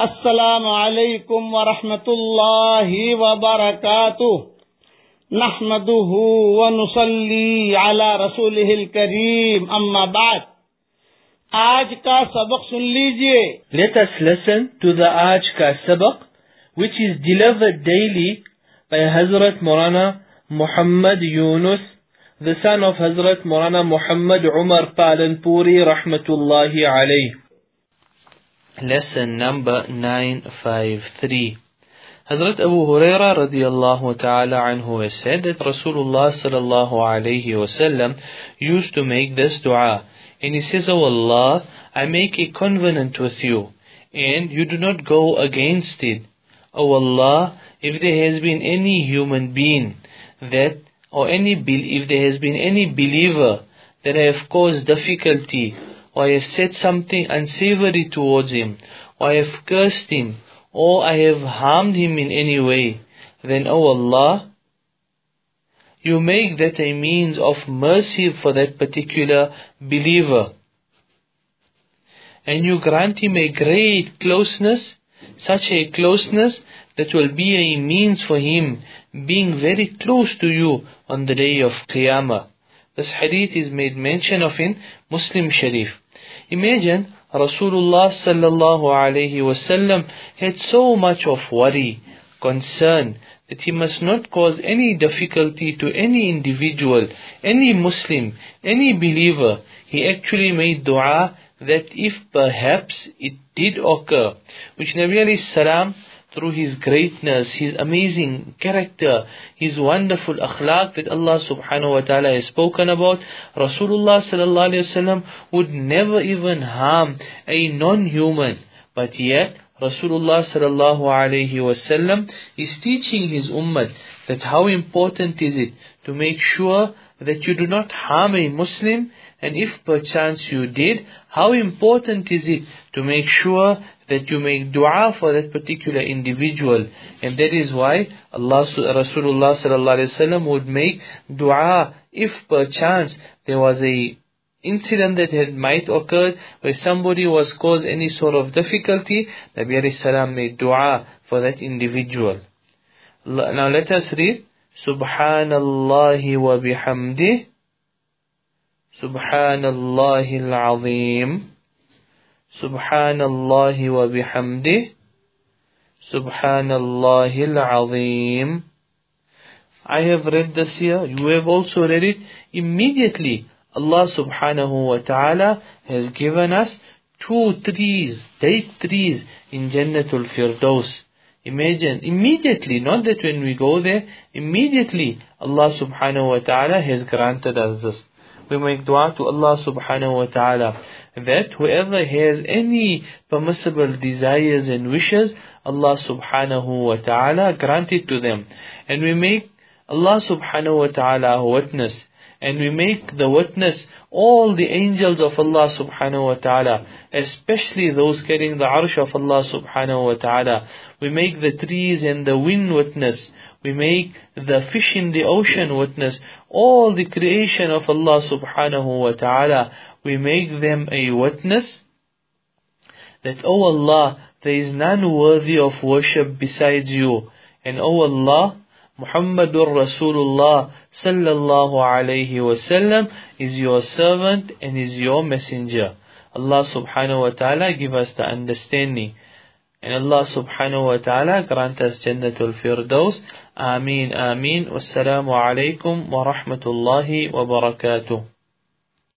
السلام علیکم ورحمۃ اللہ وبرکاتہ۔ نحمده ونصلي على رسوله الكريم اما بعد۔ آج کا سبق سن لیجیے۔ Let us listen to the آج کا سبق، which is delivered daily by حضرت مولانا محمد یونس the son of حضرت مولانا محمد عمر پالن پوری رحمت اللہ علیہ Lesson number 953. Hazrat Abu Huraira radiallahu ta'ala anhu has said that Rasulullah sallallahu alayhi wasallam used to make this dua. And he says, O Allah, I make a covenant with you, and you do not go against it. O Allah, if there has been any human being that, or any, if there has been any believer that have caused difficulty, or I have said something unsavory towards him, or I have cursed him, or I have harmed him in any way, then, O Allah, you make that a means of mercy for that particular believer. And you grant him a great closeness, such a closeness that will be a means for him being very close to you on the day of Qiyamah. This hadith is made mention of in Muslim Sharif. Imagine Rasulullah sallallahu alayhi wasallam had so much of worry, concern, that he must not cause any difficulty to any individual, any Muslim, any believer. He actually made dua that if perhaps it did occur, which Nabi alayhi salam through his greatness, his amazing character, his wonderful akhlaq that Allah subhanahu wa ta'ala has spoken about, Rasulullah sallallahu alayhi wasallam would never even harm a non-human. But yet, Rasulullah sallallahu alayhi wasallam is teaching his ummah that how important is it to make sure that you do not harm a Muslim and if perchance you did, how important is it to make sure that you make dua for that particular individual. And that is why Allah Rasulullah sallallahu would make dua if perchance there was a incident that had might occur where somebody was caused any sort of difficulty, Nabi alayhi salam made dua for that individual. Now let us read Subhanallah wa bihamdih Subhanallah al-azim Subhanallah wa bihamdih. Subhanallahil azim. I have read this here. You have also read it. Immediately, Allah subhanahu wa ta'ala has given us two trees, date trees in Jannatul Firdaus. Imagine, immediately, not that when we go there, immediately Allah subhanahu wa ta'ala has granted us this we make dua to Allah subhanahu wa ta'ala that whoever has any permissible desires and wishes, Allah subhanahu wa ta'ala grant it to them. And we make Allah subhanahu wa ta'ala witness. And we make the witness all the angels of Allah subhanahu wa ta'ala, especially those carrying the arsh of Allah subhanahu wa ta'ala. We make the trees and the wind witness. We make the fish in the ocean witness. All the creation of Allah subhanahu wa ta'ala. We make them a witness that, O oh Allah, there is none worthy of worship besides you. And O oh Allah, Muhammadur Rasulullah sallallahu alayhi wasallam is your servant and is your messenger. Allah subhanahu wa ta'ala give us the understanding. And Allah subhanahu wa ta'ala grant us Jannatul Firdaus. Ameen, Ameen. Wassalamu alaikum wa rahmatullahi wa barakatuh.